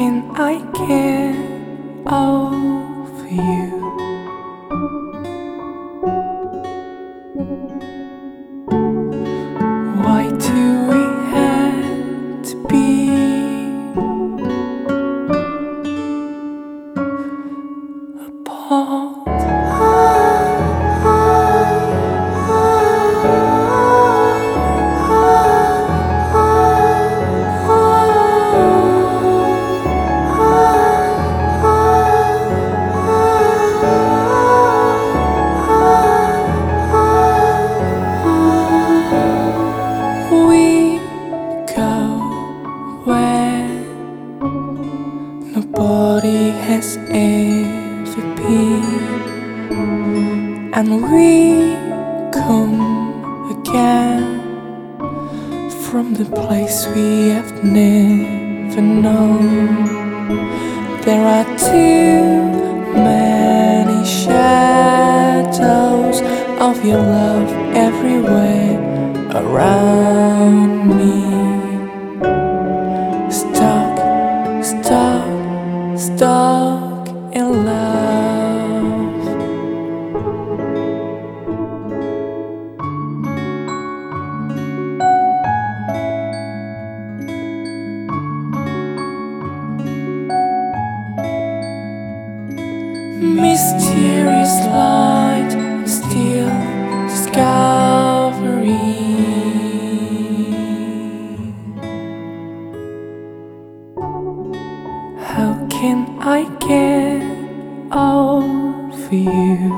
can I get over you? Why do we have to be apart? Nobody has ever been, and we come again from the place we have never known. There are too many shadows of your love everywhere around stuck in love. Mysterious light, How can I get over you?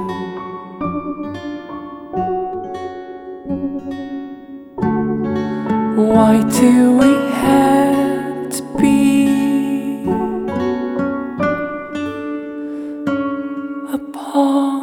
Why do we have to be apart?